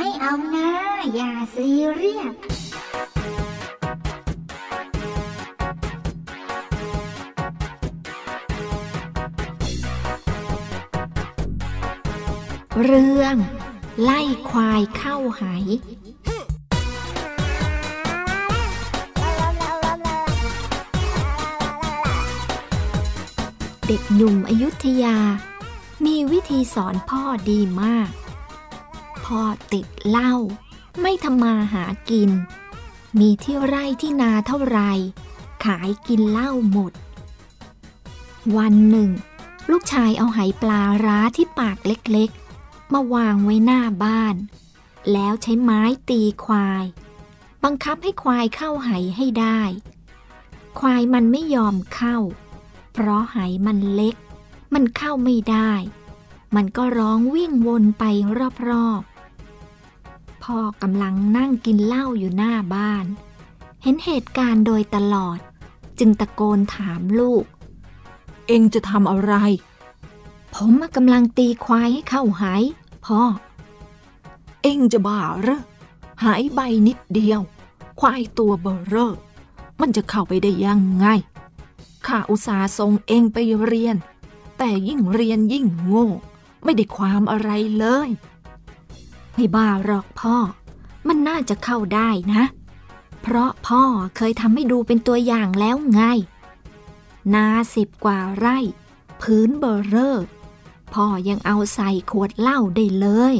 ไม่เอานะ อย่าซีเรียสเรื่อง ไล่ควายเข้าหายเด็กหนุ่มอยุธยา มีวิธีสอนพ่อดีมาก พ่อติดเหล้าไม่ทำมาหากิน มีที่ไร่ที่นาเท่าไร ขายกินเหล้าหมด วันหนึ่ง ลูกชายเอาไหปลาร้าที่ปากเล็กๆ มาวางไว้หน้าบ้าน แล้วใช้ไม้ตีควาย บังคับให้ควายเข้าไหให้ได้ ควายมันไม่ยอมเข้า เพราะไหมันเล็ก มันเข้าไม่ได้ มันก็ร้องวิ่งวนไปรอบๆ พ่อกำลังนั่งกินเหล้าอยู่หน้าบ้าน เห็นเหตุการณ์โดยตลอด จึงตะโกนถามลูก เองจะทำอะไร ผมกำลังตีควายให้เข้าหายพ่อ เองจะบ้าเหรอหายใบนิดเดียว ควายตัวเบอเรอมันจะเข้าไปได้ยังไง ข้าอุตส่าห์ส่งเองไปเรียน แต่ยิ่งเรียนยิ่งโง่ ไม่ได้ความอะไรเลย ไม่บ้าหรอกพ่อ มันน่าจะเข้าได้นะ เพราะพ่อเคยทำให้ดูเป็นตัวอย่างแล้วไง นาสิบกว่าไร่ พื้นเบอร์เรอร์พ่อยังเอาใส่ขวดเหล้าได้เลย